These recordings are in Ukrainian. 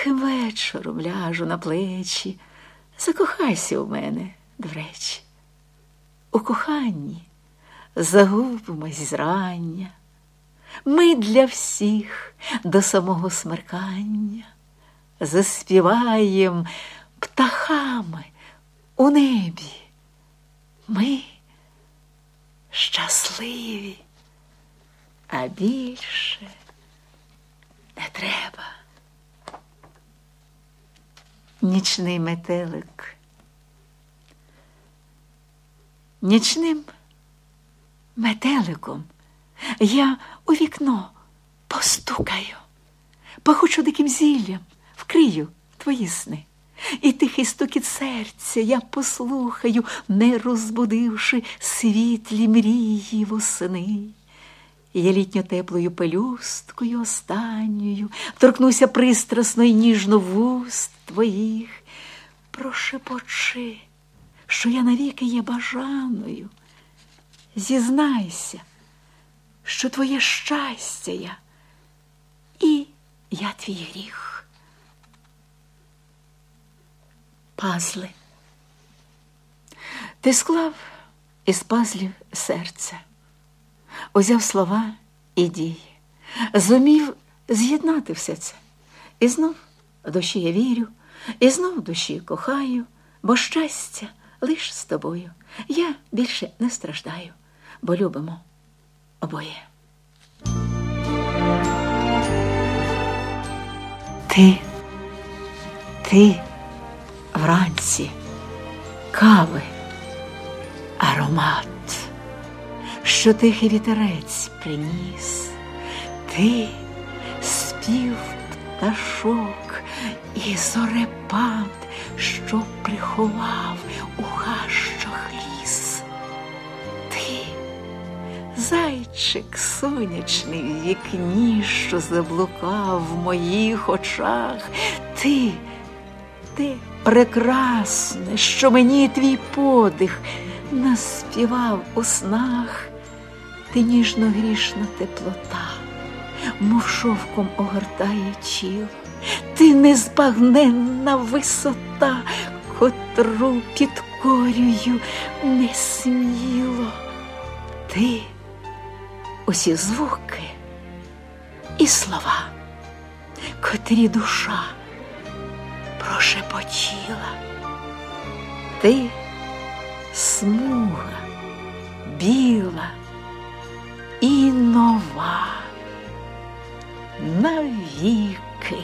тихим вечором ляжу на плечі, закохайся у мене, до речі. У коханні загубимось зрання. Ми для всіх до самого смеркання заспіваєм птахами у небі. Ми щасливі, а більше не треба. Нічний метелик. Нічним метеликом я у вікно постукаю, пахучу диким зіллям, вкрию твої сни. І тихий стукіт серця я послухаю, не розбудивши світлі мрії восени. Я літньо теплою пелюсткою останньою торкнуся пристрасно й ніжно вуст твоїх. Прошепочи, що я навіки є бажаною. Зізнайся, що твоє щастя я, і я твій гріх. Пазли. Ти склав із пазлів серце, узяв слова і дії, зумів з'єднати все це. І знов душі я вірю, і знов душі кохаю, бо щастя лиш з тобою. Я більше не страждаю, бо любимо обоє. Ти, ти вранці кави, аромат, що тихий вітерець приніс, ти спів пташок і зорепад, що приховав у хащах ліс. Ти зайчик сонячний в вікні, що заблукав в моїх очах. Ти, ти прекрасне, що мені твій подих наспівав у снах, ти ніжно грішна теплота, мов шовком огортає тіло, ти незбагненна висота, котру підкорюю несміло. Ти усі звуки і слова, котрі душа прошепотіла. Ти смуга біла і нова, навіки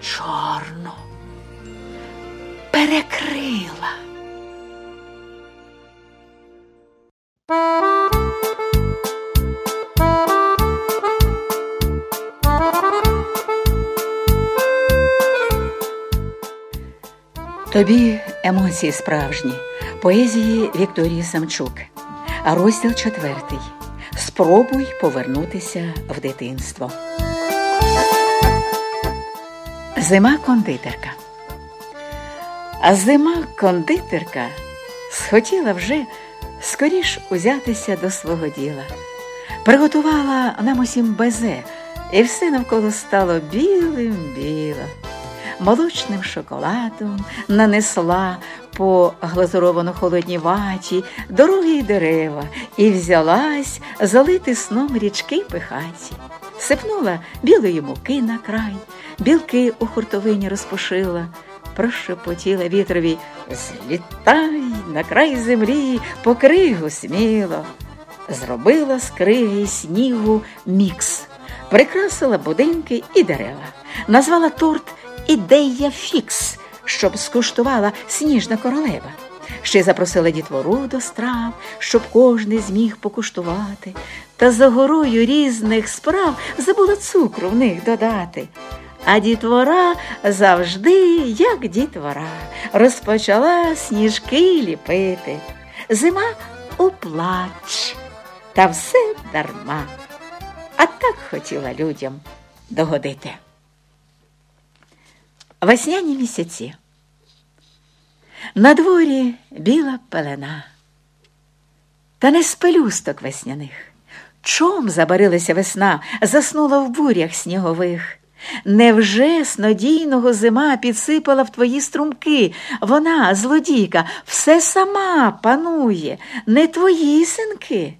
чорну перекрила. Тобі емоції справжні, поезії Вікторії Самчук, розділ четвертий. Спробуй повернутися в дитинство. Зима кондитерка. А зима кондитерка схотіла вже скоріш узятися до свого діла. Приготувала нам усім безе, і все навколо стало білим біло молочним шоколадом нанесла по глазуровано холодній ваті дороги й дерева і взялась залити сном річки пихаті, сипнула білої муки на край, білки у хуртовині розпушила. Прошепотіла вітрові Злітай на край землі, по кригу сміло. Зробила з снігу мікс, прикрасила будинки і дерева, назвала торт ідея фікс, щоб скуштувала сніжна королева. Ще запросила дітвору до страв, щоб кожний зміг покуштувати, та за горою різних справ забула цукру в них додати. А дітвора завжди, як дітвора, розпочала сніжки ліпити. Зима у плач, та все дарма. А так хотіла людям догодити. Весняні місяці. На дворі біла пелена, та не з пелюсток весняних. Чом забарилася весна, заснула в бурях снігових. Невже снодійного зима підсипала в твої струмки? Вона, злодійка, все сама панує, не твої синки.